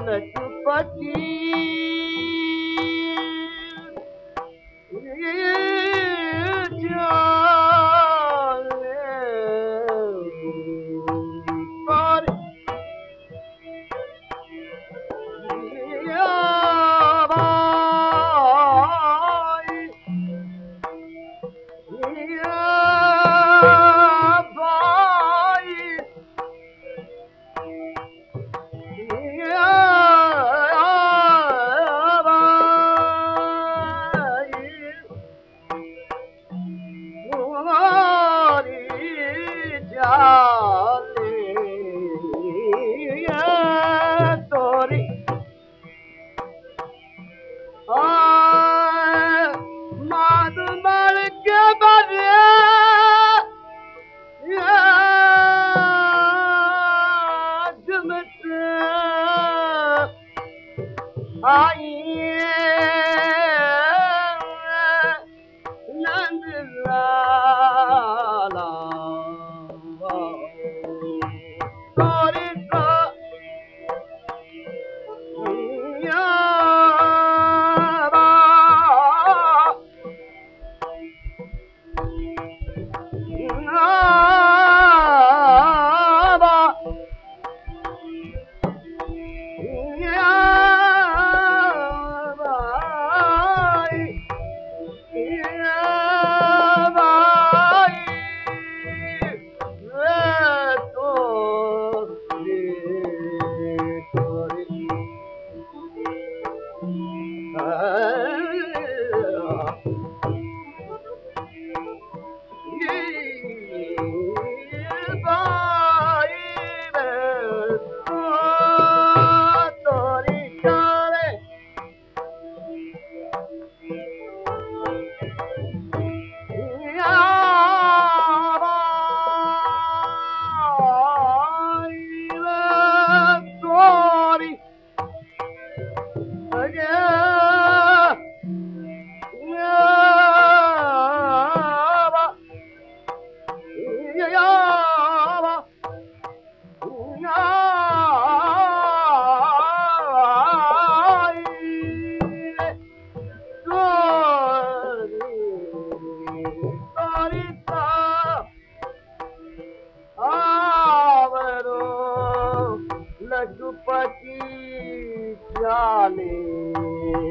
ночью ну, потерь. तोरी बजम आई न लॻपति चाले थोरी